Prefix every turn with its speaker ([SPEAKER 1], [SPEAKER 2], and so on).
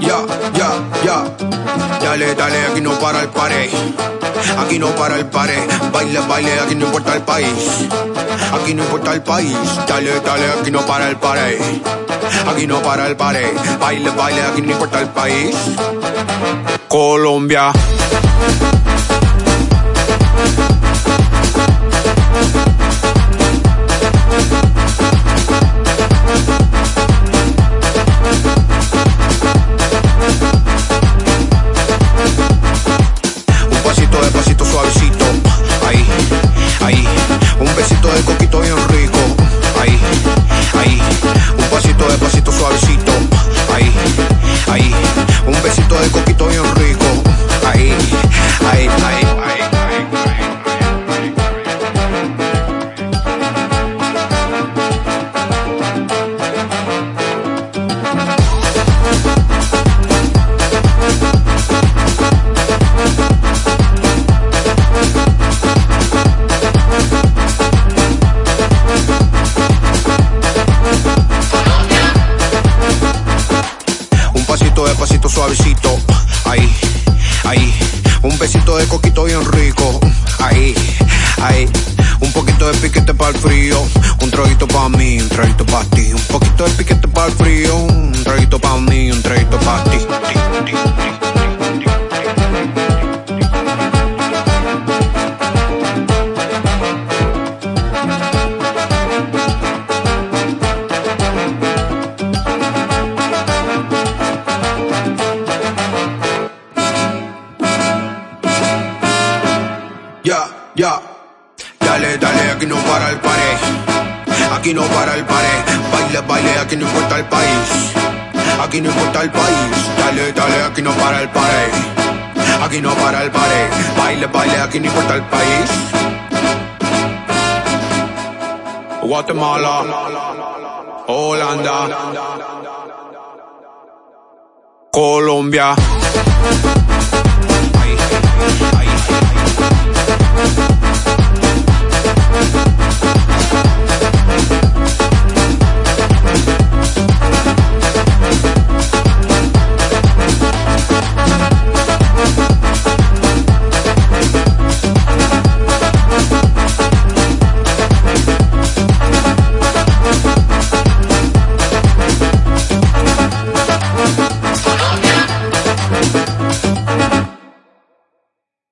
[SPEAKER 1] Ya, dale, dale, aquí no para el pared. Aquí no para el pared. Baile, baile, aquí no importa el país. Aquí no importa el país. Dale, dale, aquí no para el pared. Aquí no para el pared. Baile, baile, aquí no importa el país. Colombia. De coquito bien Besito de coquito bien rico. Ahí, ahí. Un poquito de piquete para el frío. Un traguito para mí, un traguito para ti. Un poquito de piquete para el frío. Ya, ya. Dale, dale, aquí no para el pared. Aquí no para el pared. Baile, baile, aquí no importa el país. Aquí no importa el país. Dale, dale, aquí no para el pared. Aquí no para el pared. Baile, baile, aquí no importa el país. Guatemala. Holanda. Colombia. Ahí, ahí, ahí.